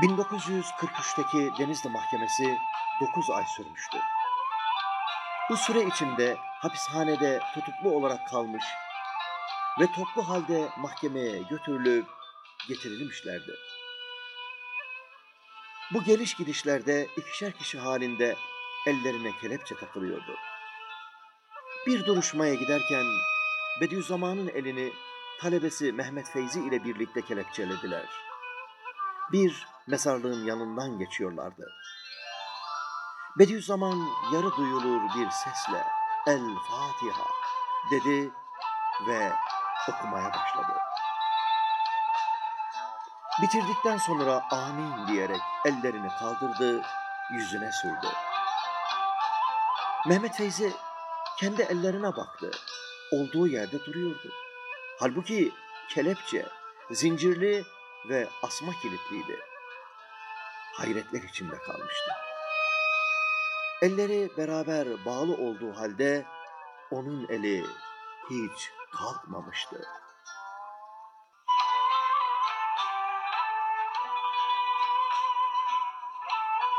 1943'teki Denizli Mahkemesi 9 ay sürmüştü. Bu süre içinde hapishanede tutuklu olarak kalmış ve toplu halde mahkemeye götürülüp getirilmişlerdi. Bu geliş gidişlerde ikişer kişi halinde ellerine kelepçe takılıyordu. Bir duruşmaya giderken Bediüzzaman'ın elini talebesi Mehmet Feyzi ile birlikte kelepçelediler. Bir mezarlığın yanından geçiyorlardı. Bediüzzaman yarı duyulur bir sesle El Fatiha dedi ve okumaya başladı. Bitirdikten sonra amin diyerek ellerini kaldırdı, yüzüne sürdü. Mehmet Feyzi kendi ellerine baktı. Olduğu yerde duruyordu. Halbuki kelepçe, zincirli ve asma kilitliydi. Hayretler içinde kalmıştı. Elleri beraber bağlı olduğu halde onun eli hiç kalkmamıştı.